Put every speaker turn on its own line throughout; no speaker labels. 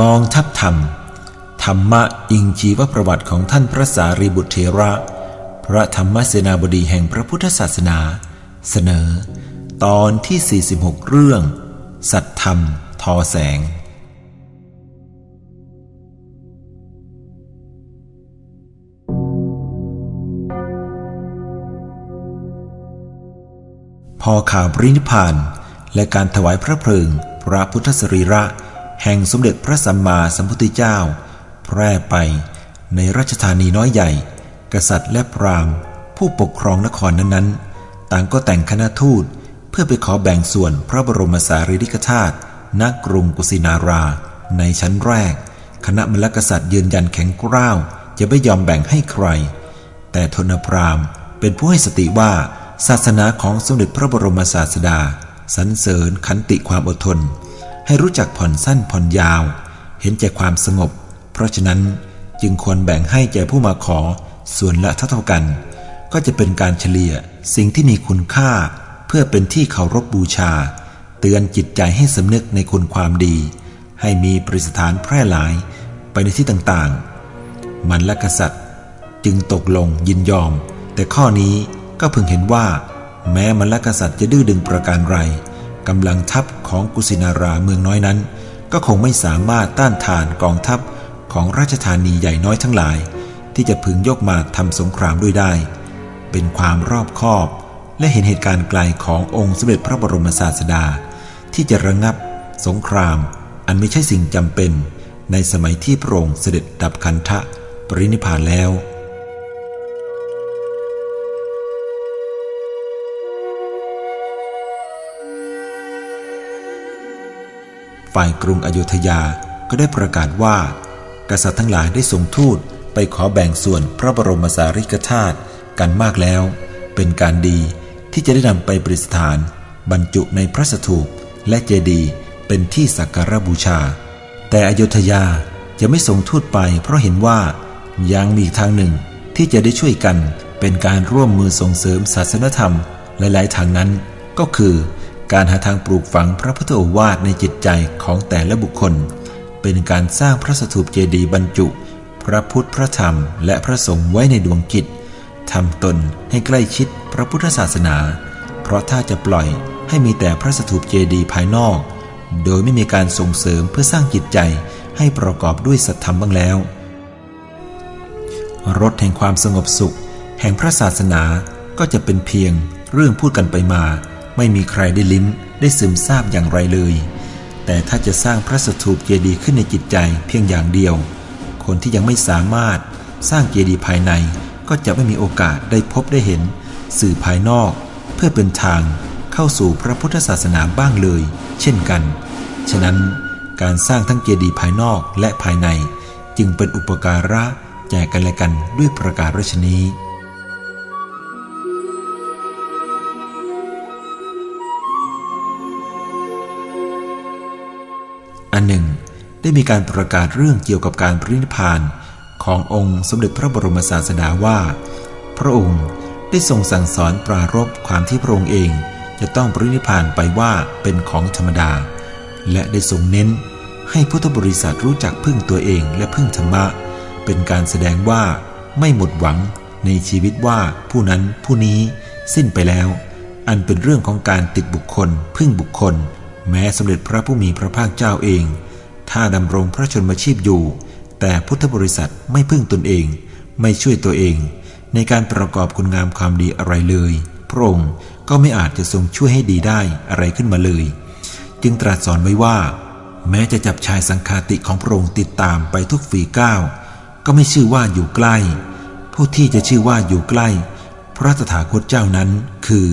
กองทัพ ธรรมะอิงชีวประวัติของท่านพระสารีบุตรเทระ พระธรรมเสนาบดีแห่งพระพุทธศาสนา เสนอ ตอนที่ 46 เรื่อง สัตธรรม ทอแสง พอข่าวปรินิพานและการถวายพระเพลิง พระพุทธสรีระ แห่งสมเด็จพระสัมมาสัมพุทธเจ้า แพร่ไปในราชธานีน้อยใหญ่ กษัตริย์และพราหมณ์ ผู้ปกครองนครนั้นๆ ต่างก็แต่งคณะทูตเพื่อไปขอแบ่งส่วนพระบรมสารีริกธาตุณกรุงกุสินารา ในชั้นแรก คณะมลกษัตริย์ยืนยันแข็งกร้าวจะไม่ยอมแบ่งให้ใคร แต่ทนพราหมณ์เป็นผู้ให้สติว่าศาสนาของสมเด็จพระบรมศาสดาสรรเสริญขันติความอดทน ให้รู้จักผ่อนสั้นผ่อนยาว เห็นใจความสงบ เพราะฉะนั้นจึงควรแบ่งให้แก่ผู้มาขอส่วนละเท่ากัน ก็จะเป็นการเฉลี่ยสิ่งที่มีคุณค่า เพื่อเป็นที่เคารพบบูชา เตือนจิตใจให้สำนึกในคุณความดี ให้มีปริสถานแพร่หลายไปในที่ต่างๆ มันและกษัตริย์ จึงตกลงยินยอม แต่ข้อนี้ก็เพิ่งเห็นว่า แม้มันและกษัตริย์จะดื้อดึงประการไรกำลังทัพของกุสินาราเมืองน้อยนั้น ก็คงไม่สามารถต้านทานกองทัพ ของราชธานีใหญ่น้อยทั้งหลาย ที่จะพึงยกมาทำสงครามด้วยได้ เป็นความรอบคอบ และเห็นเหตุการณ์ไกลขององค์สมเด็จพระบรมศาสดา ที่จะระงับ สงคราม อันไม่ใช่สิ่งจำเป็น ในสมัยที่พระองค์เสด็จดับคันทะปรินิพานแล้วฝ่ายกรุงอโยธยาก็ได้ประกาศว่า กษัตริย์ทั้งหลายได้ส่งทูตไปขอแบ่งส่วนพระบรมสารีริกธาตุกันมากแล้ว เป็นการดีที่จะได้นำไปประดิษฐาน บรรจุในพระสถูปและเจดีย์เป็นที่สักการบูชา แต่อโยธยาจะไม่ส่งทูตไป เพราะเห็นว่ายังมีทางหนึ่งที่จะได้ช่วยกันเป็นการร่วมมือส่งเสริมศาสนธรรมหลายๆทางนั้น ก็คือการหาทางปลูกฝังพระพุทธโอวาทในจิตใจของแต่ละบุคคล เป็นการสร้างพระสถูปเจดีย์บรรจุ พระพุทธพระธรรม และพระสงฆ์ไว้ในดวงจิตทำตนให้ใกล้ชิดพระพุทธศาสนา เพราะถ้าจะปล่อยให้มีแต่พระสถูปเจดีย์ภายนอก โดยไม่มีการส่งเสริมเพื่อสร้างจิตใจให้ประกอบด้วยสัตธรรมบ้างแล้ว รถแห่งความสงบสุข แห่งพระศาสนาก็จะเป็นเพียงเรื่องพูดกันไปมา ไม่มีใครได้ลิ้มได้ซึมซาบอย่างไรเลย แต่ถ้าจะสร้างพระสถูปเจดีย์ขึ้นในจิตใจเพียงอย่างเดียว คนที่ยังไม่สามารถสร้างเจดีย์ภายในก็จะไม่มีโอกาสได้พบได้เห็น สื่อภายนอก เพื่อเป็นทางเข้าสู่พระพุทธศาสนาบ้างเลย เช่นกัน ฉะนั้นการสร้างทั้งเจดีย์ภายนอกและภายใน จึงเป็นอุปการะแจกกันและกันด้วยประการรชนี้ อันหนึ่ง ได้มีการประกาศเรื่องเกี่ยวกับการปรินิพานขององค์สมเด็จพระบรมศาสดาว่า พระองค์ได้ทรงสั่งสอนปรารบความที่พระองค์เองจะต้องปรินิพานไปว่าเป็นของธรรมดา และได้ทรงเน้นให้พุทธบริษัทรู้จักพึ่งตัวเองและพึ่งธรรมะ เป็นการแสดงว่าไม่หมดหวังในชีวิตว่าผู้นั้นผู้นี้สิ้นไปแล้ว อันเป็นเรื่องของการติดบุคคล พึ่งบุคคล แม้สมเด็จพระผู้มีพระภาคเจ้าเอง ถ้าดำรงพระชนมชีพอยู่ แต่พุทธบริษัทไม่พึ่งตนเอง ไม่ช่วยตัวเอง ในการประกอบคุณงามความดีอะไรเลย พระองค์ก็ไม่อาจจะทรงช่วยให้ดีได้อะไรขึ้นมาเลย จึงตรัสสอนไว้ว่า แม้จะจับชายสังคาติของพระองค์ติดตามไปทุกฝีก้าวก็ไม่ชื่อว่าอยู่ใกล้ ผู้ที่จะชื่อว่าอยู่ใกล้ พระตถาคตเจ้านั้นคือ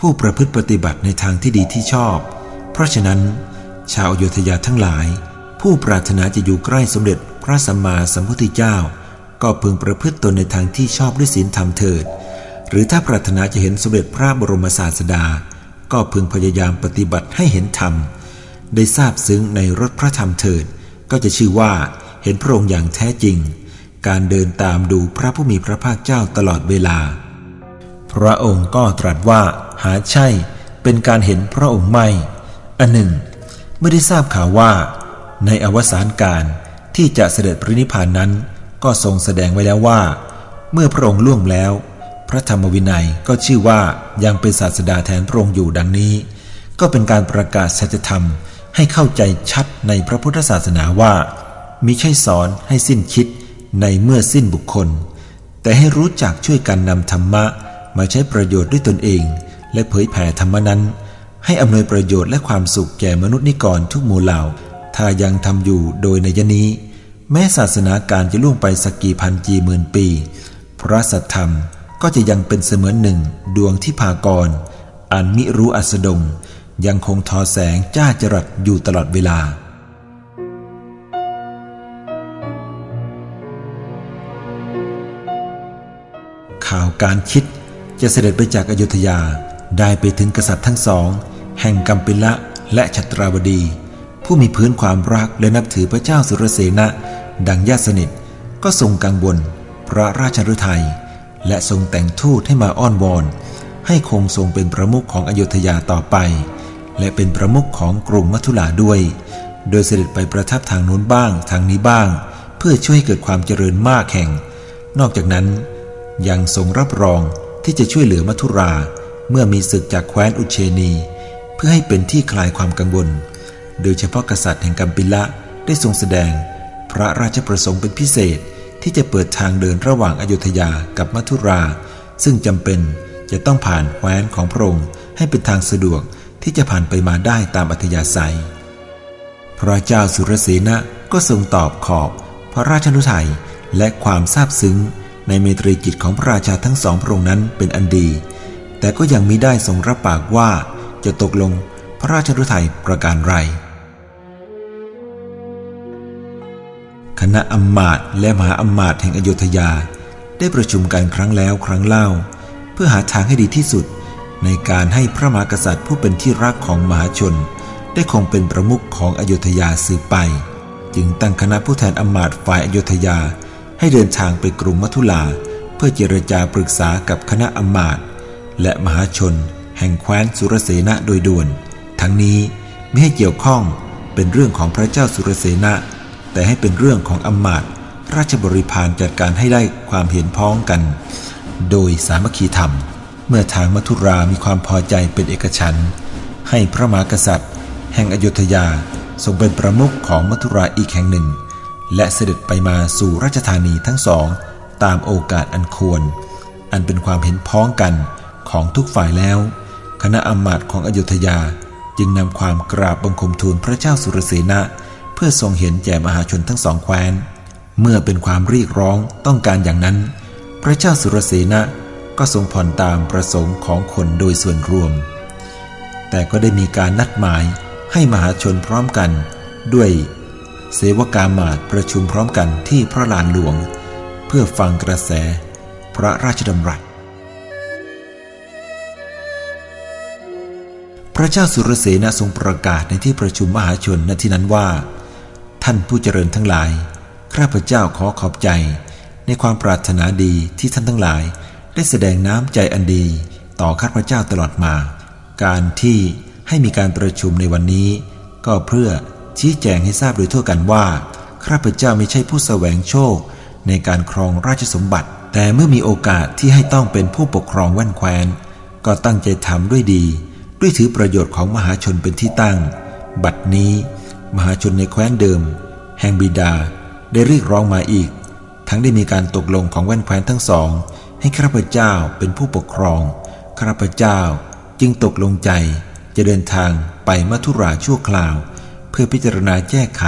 ผู้ประพฤติปฏิบัติในทางที่ดีที่ชอบ เพราะฉะนั้น ชาวอโยธยาทั้งหลาย ผู้ปรารถนาจะอยู่ใกล้สมเด็จพพระสัมมาสัมพุทธเจ้า ก็พึงประพฤติตนในทางที่ชอบด้วยศีลธรรมเถิด หรือถ้าปรารถนาจะเห็นสมเด็จพระบรมศาสดา ก็พึงพยายามปฏิบัติให้เห็นธรรม ได้ทราบซึ้งในรถพระธรรมเถิด ก็จะชื่อว่าเห็นพระองค์อย่างแท้จริง การเดินตามดูพระผู้มีพระภาคเจ้าตลอดเวลา พระองค์ก็ตรัสว่าหาใช่เป็นการเห็นพระองค์ไม่ อันหนึ่งเมื่อได้ทราบข่าวว่า ในอวสานการที่จะเสด็จปรินิพานนั้น ก็ทรงแสดงไว้แล้วว่า เมื่อพระองค์ล่วงแล้ว พระธรรมวินัยก็ชื่อว่ายังเป็นศาสดาแทนพระองค์อยู่ดังนี้ ก็เป็นการประกาศสัจธรรมให้เข้าใจชัดในพระพุทธศาสนาว่ามิใช่สอนให้สิ้นคิดในเมื่อสิ้นบุคคล แต่ให้รู้จักช่วยกันนำธรรมะมาใช้ประโยชน์ด้วยตนเอง และเผยแผ่ธรรมนั้น ให้อำนวยประโยชน์และความสุขแก่มนุษย์นิกรทุกหมู่เหล่า ถ้ายังทำอยู่โดยในยนี้ แม้ศาสนาการจะล่วงไปสักกี่พันกี่หมื่นปี พระสัทธรรมก็จะยังเป็นเสมือนหนึ่งดวงที่พากรอันมิรู้อัสดง ยังคงทอแสงจ้าจรัสอยู่ตลอดเวลาข่าวการคิดจะเสด็จไปจากอยุธยาได้ไปถึงกษัตริย์ทั้งสอง แห่งกัมปิละและชัตราบดี ผู้มีพื้นความรักและนับถือพระเจ้าสุรเสนะ ดังญาติสนิทก็ทรงกังวลพระราชฤทัยและทรงแต่งทูตให้มาอ้อนวอน ให้คงทรงเป็นประมุขของอยุธยาต่อไป และเป็นประมุขของกรุงมัทุลาด้วย โดยเสด็จไปประทับทางโน้นบ้างทางนี้บ้าง เพื่อช่วยเกิดความเจริญมากแห่ง นอกจากนั้นยังทรงรับรองที่จะช่วยเหลือมัทุรา เมื่อมีศึกจากแคว้นอุเชนี เพื่อให้เป็นที่คลายความกังวล โดยเฉพาะกษัตริย์แห่งกัมปิละได้ทรงแสดง พระราชประสงค์เป็นพิเศษที่จะเปิดทางเดินระหว่างอยุธยากับมัทุรา ซึ่งจำเป็นจะต้องผ่านแคว้นของพระองค์ให้เป็นทางสะดวกที่จะผ่านไปมาได้ตามอัธยาศัย พระเจ้าสุรเสนะก็ทรงตอบขอบพระราชนุทัยและความซาบซึ้งในเมตรีจิตของพระราชาทั้งสองพระองค์นั้นเป็นอันดี แต่ก็ยังมิได้ทรงรับปากว่า จะตกลงพระราชฤทัยประการไร คณะอำมาตย์และมหาอำมาตย์แห่งอโยธยา ได้ประชุมกันครั้งแล้วครั้งเล่า เพื่อหาทางให้ดีที่สุด ในการให้พระมหากษัตริย์ผู้เป็นที่รักของมหาชน ได้คงเป็นประมุขของอโยธยาสืบไป จึงตั้งคณะผู้แทนอำมาตย์ฝ่ายอโยธยา ให้เดินทางไปกรุงมัทุลา เพื่อเจรจาปรึกษากับคณะอมาตย์และมหาชน แห่งแคว้นสุรเสนะโดยด่วน ทั้งนี้ไม่ให้เกี่ยวข้องเป็นเรื่องของพระเจ้าสุรเสนะ แต่ให้เป็นเรื่องของอำมาตย์ราชบริพารจัดการให้ได้ความเห็นพ้องกัน โดยสามัคคีธรรม เมื่อทางมัทุรามีความพอใจเป็นเอกฉันให้พระมหากษัตริย์ แห่งอยุธยาทรงเป็นประมุขของมัทุราอีกแห่งหนึ่ง และเสด็จไปมาสู่ราชธานีทั้งสองตามโอกาสอันควร อันเป็นความเห็นพ้องกันของทุกฝ่ายแล้ว คณะอมาตย์ของอยุธยาจึงนำความกราบบังคมทูลพระเจ้าสุรเสนะเพื่อทรงเห็นแก่มหาชนทั้งสองแคว้น เมื่อเป็นความเรียกร้องต้องการอย่างนั้น พระเจ้าสุรเสนะก็ทรงผ่อนตามประสงค์ของคนโดยส่วนรวม แต่ก็ได้มีการนัดหมายให้มหาชนพร้อมกัน ด้วย เสวกามาตประชุมพร้อมกันที่พระลานหลวง เพื่อฟังกระแส พระราชดำรัส พระเจ้าสุรเสนทรงประกาศในที่ประชุมมหาชนณที่นั้นว่า ท่านผู้เจริญทั้งหลาย ข้าพเจ้าขอขอบใจ ในความปรารถนาดีที่ท่านทั้งหลาย ได้แสดงน้ำใจอันดีต่อข้าพเจ้าตลอดมา การที่ให้มีการประชุมในวันนี้ ก็เพื่อชี้แจงให้ทราบโดยทั่วกันว่าข้าพเจ้าไม่ใช่ผู้แสวงโชค ในการครองราชสมบัติ แต่เมื่อมีโอกาสที่ให้ต้องเป็นผู้ปกครองแว่นแควนก็ตั้งใจทำด้วยดี ด้วยถือประโยชน์ของมหาชนเป็นที่ตั้ง บัดนี้ มหาชนในแคว้นเดิม แห่งบิดาได้เรียกร้องมาอีก ทั้งได้มีการตกลงของแว่นแคว้นทั้งสอง ให้ข้าพเจ้าเป็นผู้ปกครองข้าพเจ้าจึงตกลงใจจะเดินทางไปมัทุราชั่วคราว เพื่อพิจารณาแก้ไข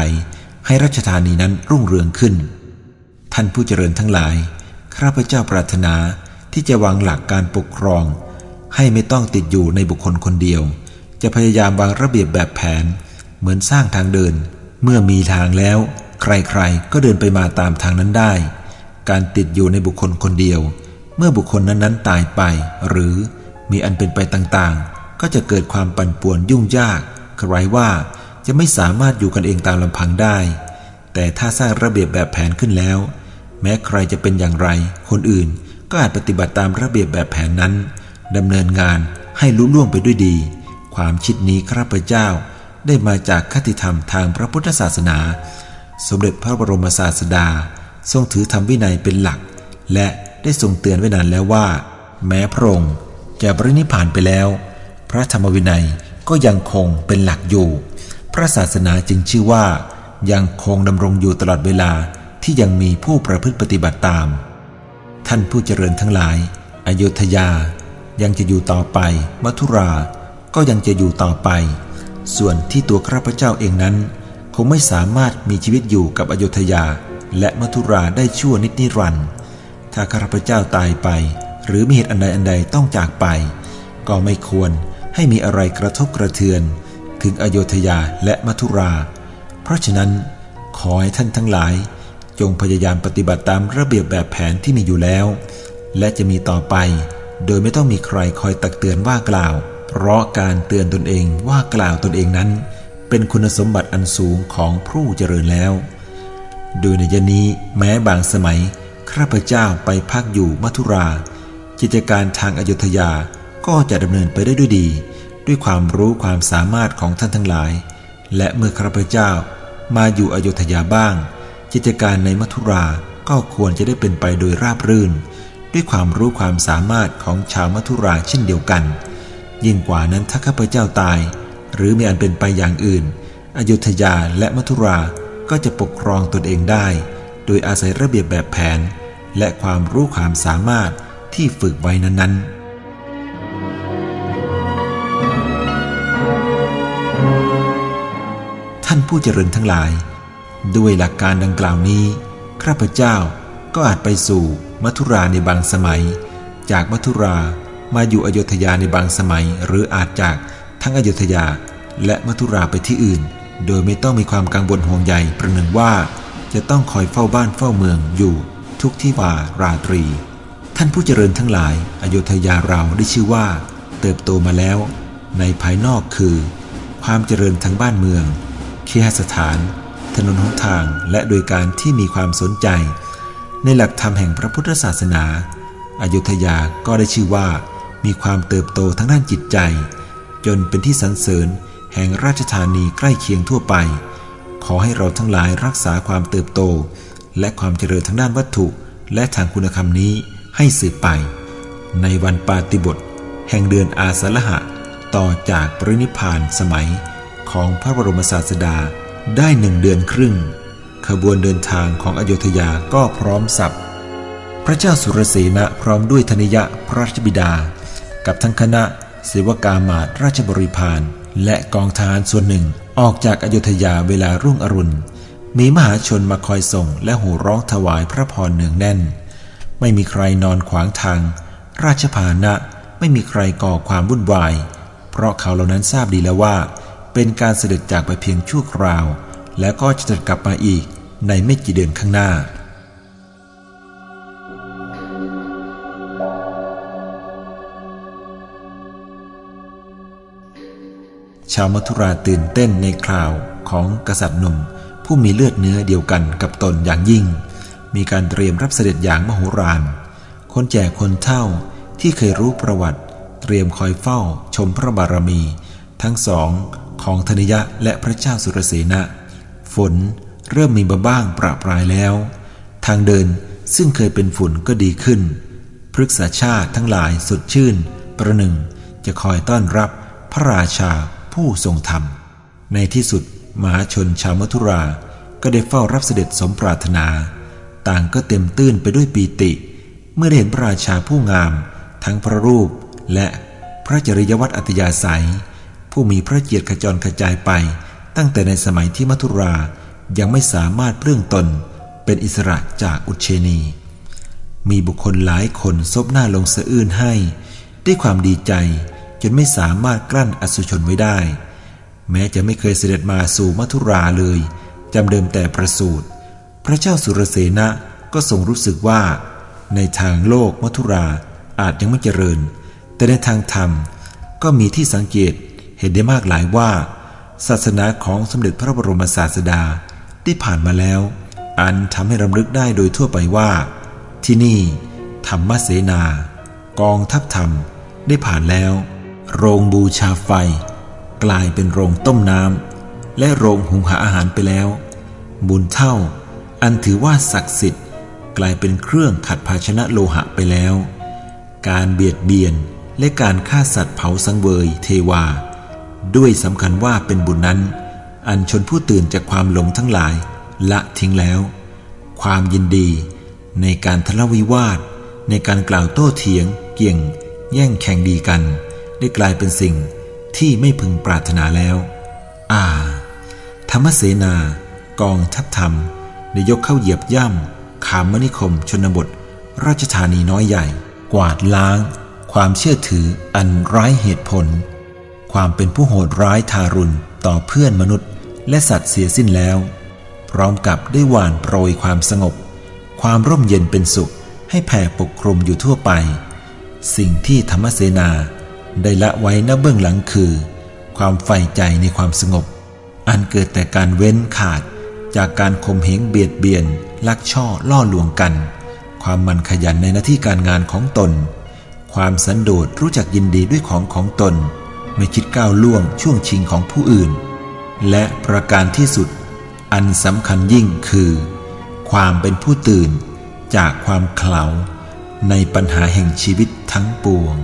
ให้รัชธานีนั้นรุ่งเรืองขึ้น ท่านผู้เจริญทั้งหลายข้าพเจ้าปรารถนาที่จะวางหลักการปกครอง ให้ไม่ต้องติดอยู่ในบุคคลคนเดียว จะพยายามวางระเบียบแบบแผน เหมือนสร้างทางเดิน เมื่อมีทางแล้ว ใครๆ ก็เดินไปมาตามทางนั้นได้ การติดอยู่ในบุคคลคนเดียว เมื่อบุคคลนั้นๆตายไป หรือมีอันเป็นไปต่างๆ ก็จะเกิดความปั่นป่วนยุ่งยากใครว่าจะไม่สามารถอยู่กันเองตามลำพังได้ แต่ถ้าสร้างระเบียบแบบแผนขึ้นแล้ว แม้ใครจะเป็นอย่างไร คนอื่นก็อาจปฏิบัติตามระเบียบแบบแผนนั้น ดำเนินงานให้ลุล่วงไปด้วยดี ความคิดนี้ข้าพเจ้าได้มาจากคติธรรมทางพระพุทธศาสนา สมเด็จพระบรมศาสดา ทรงถือธรรมวินัยเป็นหลัก และได้ทรงเตือนไว้นานแล้วว่า แม้พระองค์จะปรินิพานไปแล้ว พระธรรมวินัยก็ยังคงเป็นหลักอยู่ พระศาสนาจึงชื่อว่า ยังคงดำรงอยู่ตลอดเวลาที่ยังมีผู้ประพฤติปฏิบัติตาม ท่านผู้เจริญทั้งหลายอโยธยา ยังจะอยู่ต่อไปมัทุราก็ยังจะอยู่ต่อไป ส่วนที่ตัวข้าพเจ้าเองนั้น คงไม่สามารถมีชีวิตอยู่กับอโยธยา และมัทุราได้ชั่วนิดนิรันดร์ถ้าข้าพเจ้าตายไป หรือมีเหตุอันใดอันใดต้องจากไป ก็ไม่ควรให้มีอะไรกระทบกระเทือน ถึงอโยธยาและมัทุรา เพราะฉะนั้น ขอให้ท่านทั้งหลาย จงพยายามปฏิบัติตามระเบียบแบบแผนที่มีอยู่แล้ว และจะมีต่อไป โดยไม่ต้องมีใครคอยตักเตือนว่ากล่าว เพราะการเตือนตนเองว่ากล่าวตนเองนั้น เป็นคุณสมบัติอันสูงของผู้เจริญแล้ว โดยในยนี้แม้บางสมัยข้าพเจ้าไปพักอยู่มัทุรา กิจการทางอยุธยาก็จะดำเนินไปได้ด้วยดี ด้วยความรู้ความสามารถของท่านทั้งหลาย และเมื่อข้าพเจ้ามาอยู่อยุธยาบ้าง กิจการในมัทุราก็ควรจะได้เป็นไปโดยราบรื่น ด้วยความรู้ความสามารถของชาวมัทุราเช่นเดียวกัน ยิ่งกว่านั้นถ้าข้าพเจ้าตาย หรือมีอันเป็นไปอย่างอื่น อยุธยาและมัทุราก็จะปกครองตนเองได้ โดยอาศัยระเบียบแบบแผน และความรู้ความสามารถที่ฝึกไว้นั้นๆท่านผู้เจริญทั้งหลาย ด้วยหลักการดังกล่าวนี้ ข้าพเจ้าก็อาจไปสู่ มัทุราในบางสมัย จากมัทุรามาอยู่อโยธยาในบางสมัย หรืออาจจากทั้งอโยธยาและมัทุราไปที่อื่น โดยไม่ต้องมีความกังวลห่วงใยประหนึ่งว่า จะต้องคอยเฝ้าบ้านเฝ้าเมืองอยู่ทุกที่ว่าราตรี ท่านผู้เจริญทั้งหลายอโยธยาเราได้ชื่อว่า เติบโตมาแล้ว ในภายนอกคือ ความเจริญทั้งบ้านเมืองเคหสถาน ถนนหนทางและโดยการที่มีความสนใจ ในหลักธรรมแห่งพระพุทธศาสนาอายุทยาก็ได้ชื่อว่า มีความเติบโตทั้งด้านจิตใจ จนเป็นที่สรรเสริญแห่งราชธานีใกล้เคียงทั่วไป ขอให้เราทั้งหลายรักษาความเติบโต และความเจริญทางด้านวัตถุ และทางคุณธรรมนี้ให้สืบไป ในวันปาติบทแห่งเดือนอาสาฬหะ ต่อจากปรินิพานสมัยของพระบรมศาสดาได้หนึ่งเดือนครึ่ง ขบวนเดินทางของอโยธยาก็พร้อมสับพระเจ้าสุรสีนะพร้อมด้วยธนิยะพระราชบิดา กับทั้งคณะเสวกามาตราชบริพารและกองทหารส่วนหนึ่งออกจากอโยธยาเวลารุ่งอรุณ มีมหาชนมาคอยส่งและโห่ร้องถวายพระพรเนืองแน่น ไม่มีใครนอนขวางทาง ราชพานะไม่มีใครก่อความวุ่นวาย เพราะเขาเหล่านั้นทราบดีแล้วว่า เป็นการเสด็จจากไปเพียงชั่วคราว แล้วก็จะกลับมาอีก ในไม่กี่เดือนข้างหน้า ชาวมัทุราตื่นเต้นในคราวของกษัตริย์หนุ่ม ผู้มีเลือดเนื้อเดียวกันกับตนอย่างยิ่ง มีการเตรียมรับเสด็จอย่างมโหฬารคนแจกคนเท่าที่เคยรู้ประวัติ เตรียมคอยเฝ้าชมพระบารมี ทั้งสองของธนิยะและพระเจ้าสุรเสนะ ฝน เริ่มมีมาบ้างประปรายแล้ว ทางเดินซึ่งเคยเป็นฝุ่นก็ดีขึ้น พฤกษาชาติทั้งหลายสดชื่น ประหนึ่งจะคอยต้อนรับพระราชาผู้ทรงธรรม ในที่สุดมหาชนชาวมัทุราก็ได้เฝ้ารับเสด็จสมปรารถนา ต่างก็เต็มตื้นไปด้วยปีติ เมื่อได้เห็นพระราชาผู้งาม ทั้งพระรูปและพระจริยวัตรอัตยาศัย ผู้มีพระเกียรติขจรกระจายไป ตั้งแต่ในสมัยที่มัทุรา ยังไม่สามารถเปลื้องตนเป็นอิสระจากอุเชนี มีบุคคลหลายคนซบหน้าลงสะอื้นให้ ด้วยความดีใจจนไม่สามารถกลั้นอสุชนไว้ได้ แม้จะไม่เคยเสด็จมาสู่มัทุราเลยจำเดิมแต่ประสูตรพระเจ้าสุรเสนะก็ทรงรู้สึกว่า ในทางโลกมัทุราอาจยังไม่เจริญ แต่ในทางธรรมก็มีที่สังเกตเห็นได้มากหลายว่า ศาสนาของสมเด็จพระบรมศาสดา ที่ผ่านมาแล้ว อันทำให้รำลึกได้โดยทั่วไปว่า ที่นี่ธรรมเสนา กองทัพธรรมได้ผ่านแล้ว โรงบูชาไฟ กลายเป็นโรงต้มน้ำและโรงหุงหาอาหารไปแล้ว บุญเท่า อันถือว่าศักดิ์สิทธิ์ กลายเป็นเครื่องขัดภาชนะโลหะไปแล้ว การเบียดเบียนและการฆ่าสัตว์เผาสังเวยเทวา ด้วยสำคัญว่าเป็นบุญนั้น อันชนผู้ตื่นจากความหลงทั้งหลาย ละทิ้งแล้ว ความยินดี ในการทะเลาะวิวาท ในการกล่าวโต้เถียง เกี่ยง แย่งแข่งดีกัน ได้กลายเป็นสิ่งที่ไม่พึงปรารถนาแล้ว อ่า ธรรมเสนา กองทัพธรรมได้ยกเข้าเหยียบย่ำขามนิคม ชนบท ราชธานีน้อยใหญ่ กวาดล้าง ความเชื่อถืออันร้ายเหตุผล ความเป็นผู้โหดร้ายทารุณ ต่อเพื่อนมนุษย์ และสัตว์เสียสิ้นแล้ว พร้อมกับได้หวานโปรยความสงบ ความร่มเย็นเป็นสุขให้แผ่ปกคลุมอยู่ทั่วไป สิ่งที่ธรรมเสนาได้ละไว้ณเบื้องหลังคือ ความใฝ่ใจในความสงบ อันเกิดแต่การเว้นขาดจากการข่มเหงเบียดเบียน ลักช่อล่อลวงกัน ความมันขยันในหน้าที่การงานของตน ความสันโดษรู้จักยินดีด้วยของของตน ไม่คิดก้าวล่วงช่วงชิงของผู้อื่น และประการที่สุด อันสำคัญยิ่งคือ ความเป็นผู้ตื่นจากความเขลาในปัญหาแห่งชีวิตทั้งปวง